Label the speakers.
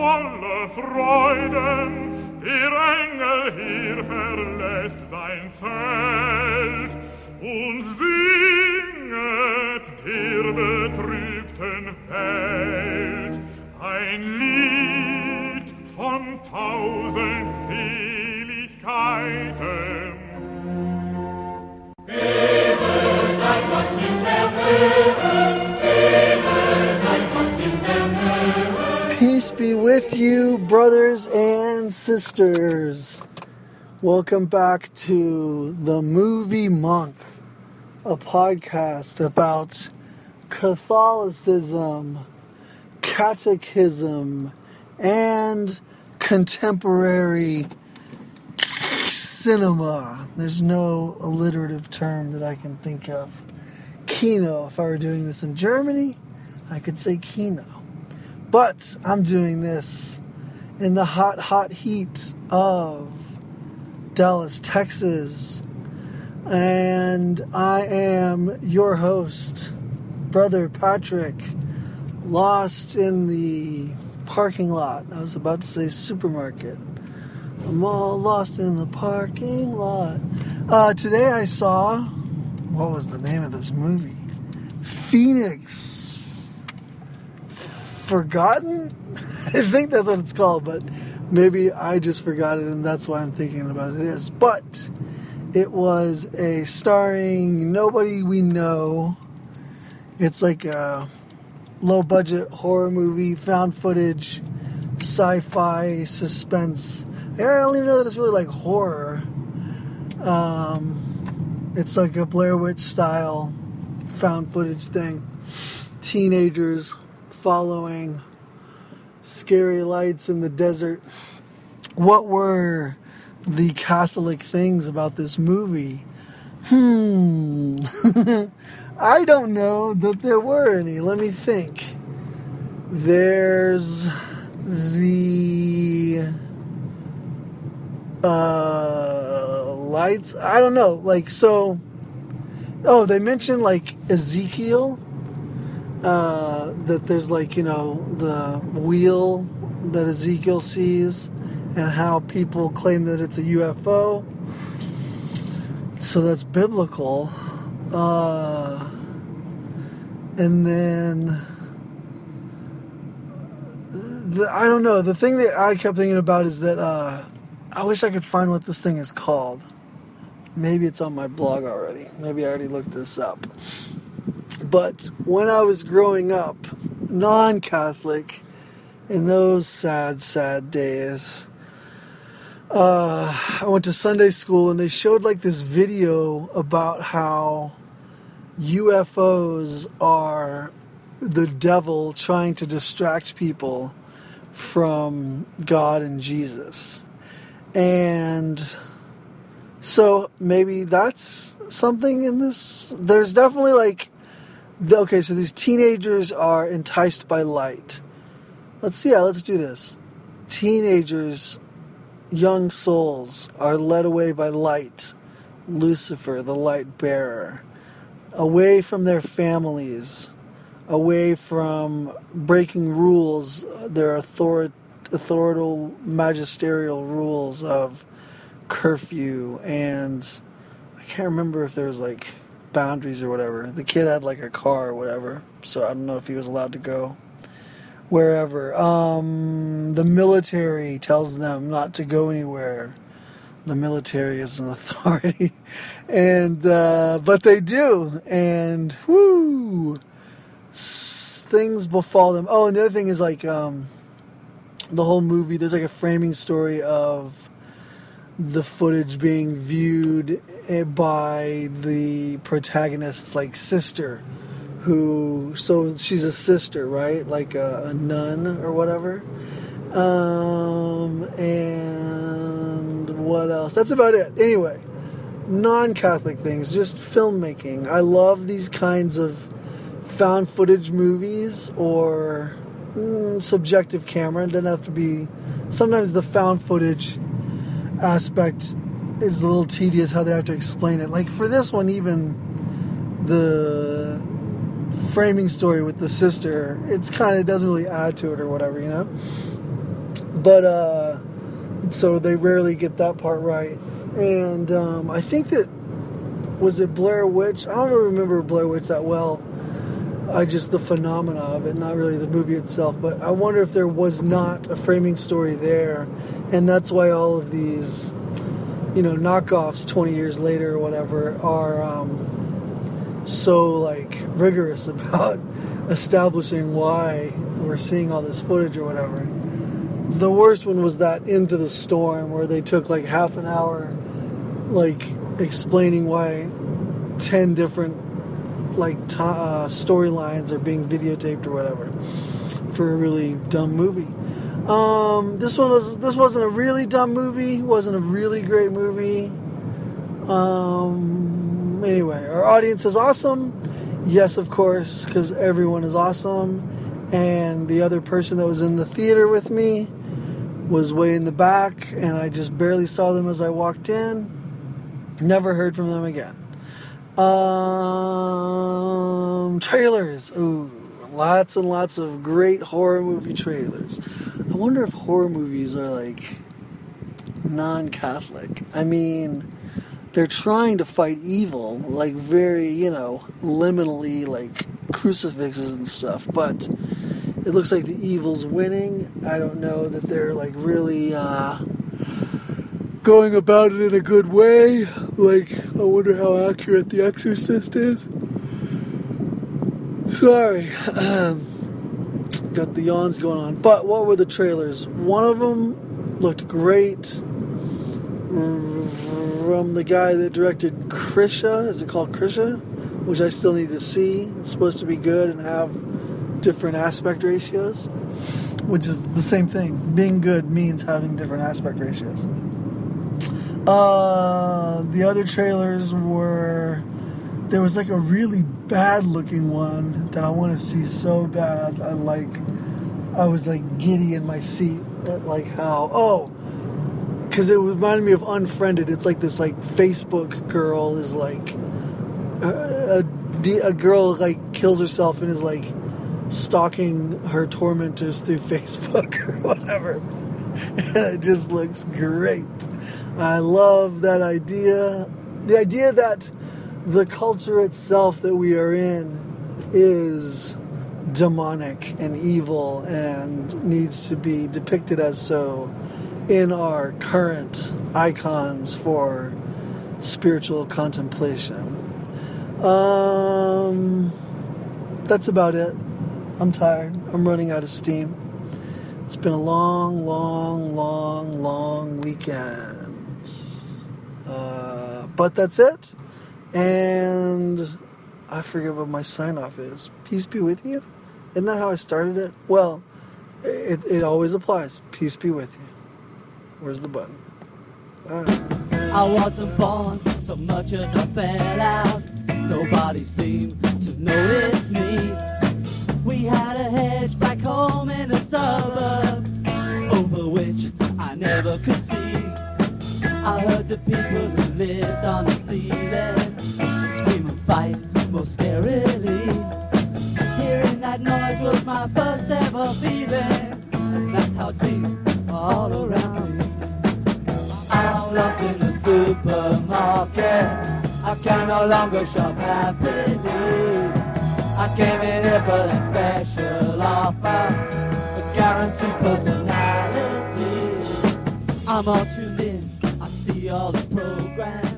Speaker 1: voller Freuden, der Engel hier verlässt sein Zelt und singet der betrübten Welt ein Lied von tausend Seligkeiten. Ehre sei Gott in der Höhe,
Speaker 2: be with you, brothers and sisters. Welcome back to The Movie Monk, a podcast about Catholicism, catechism, and contemporary cinema. There's no alliterative term that I can think of. Kino, if I were doing this in Germany, I could say Kino. But I'm doing this in the hot, hot heat of Dallas, Texas. And I am your host, Brother Patrick, lost in the parking lot. I was about to say supermarket. I'm all lost in the parking lot. Uh, today I saw, what was the name of this movie? Phoenix forgotten. I think that's what it's called, but maybe I just forgot it, and that's why I'm thinking about it is. But it was a starring nobody we know. It's like a low budget horror movie, found footage, sci fi, suspense. I don't even know that it's really like horror. Um, it's like a Blair Witch style found footage thing. Teenagers following scary lights in the desert. What were the Catholic things about this movie? Hmm. I don't know that there were any. Let me think. There's the uh, lights. I don't know. Like, so. Oh, they mentioned like Ezekiel uh, that there's like you know the wheel that Ezekiel sees and how people claim that it's a UFO. So that's biblical. Uh, and then the, I don't know. The thing that I kept thinking about is that uh, I wish I could find what this thing is called. Maybe it's on my blog already. Maybe I already looked this up. But when I was growing up, non Catholic, in those sad, sad days, uh, I went to Sunday school and they showed like this video about how UFOs are the devil trying to distract people from God and Jesus. And so maybe that's something in this. There's definitely like okay, so these teenagers are enticed by light. Let's see, yeah, let's do this. Teenagers, young souls, are led away by light, Lucifer, the light bearer, away from their families, away from breaking rules, their author- authorial, magisterial rules of curfew, and I can't remember if there was like boundaries or whatever. The kid had like a car or whatever, so I don't know if he was allowed to go wherever. Um, the military tells them not to go anywhere. The military is an authority, and uh, but they do, and whoo, things befall them. Oh, another thing is like um, the whole movie. There's like a framing story of the footage being viewed eh, by the protagonist's like sister who so she's a sister right? Like a, a nun or whatever. Um, and what else? That's about it. Anyway non-catholic things just filmmaking. I love these kinds of found footage movies or mm, subjective camera. It doesn't have to be sometimes the found footage aspect is a little tedious how they have to explain it. Like for this one, even the framing story with the sister, it's kind of doesn't really add to it or whatever, you know. but uh, so they rarely get that part right. And um, I think that was it Blair Witch. I don't really remember Blair Witch that well. I just the phenomena of it, not really the movie itself. But I wonder if there was not a framing story there, and that's why all of these, you know, knockoffs twenty years later or whatever are um, so like rigorous about establishing why we're seeing all this footage or whatever. The worst one was that Into the Storm, where they took like half an hour, like explaining why ten different like uh, storylines are being videotaped or whatever for a really dumb movie. Um, this one was this wasn't a really dumb movie. wasn't a really great movie. Um, anyway, our audience is awesome. Yes, of course, because everyone is awesome. And the other person that was in the theater with me was way in the back, and I just barely saw them as I walked in. Never heard from them again. Um, trailers. Ooh, lots and lots of great horror movie trailers. I wonder if horror movies are like non-Catholic. I mean, they're trying to fight evil, like very, you know, liminally, like crucifixes and stuff, but it looks like the evil's winning. I don't know that they're like really uh, going about it in a good way. Like, I wonder how accurate The Exorcist is. Sorry. Um, got the yawns going on. But what were the trailers? One of them looked great. From the guy that directed Krisha. Is it called Krisha? Which I still need to see. It's supposed to be good and have different aspect ratios. Which is the same thing. Being good means having different aspect ratios. Uh, the other trailers were there was like a really bad looking one that I want to see so bad. I like I was like giddy in my seat at like how oh because it reminded me of Unfriended. It's like this like Facebook girl is like a, a, a girl like kills herself and is like stalking her tormentors through Facebook or whatever. It just looks great. I love that idea. The idea that the culture itself that we are in is demonic and evil and needs to be depicted as so in our current icons for spiritual contemplation. Um, that's about it. I'm tired. I'm running out of steam. It's been a long, long, long, long weekend. Uh, but that's it. And I forget what my sign off is. Peace be with you. Isn't that how I started it? Well, it, it always applies. Peace be with you. Where's the button?
Speaker 3: Right. I wasn't born so much as I fell out. Nobody seemed to notice me. We had a hedge back home in the suburb over which I never could see. I heard the people who lived on the ceiling scream and fight most scarily. Hearing that noise was my first ever feeling, and that's how it's been all around me. I'm lost in the supermarket. I can no longer shop happily. I came in here for a special offer, a guaranteed personality. I'm all tuned in I see all the programs.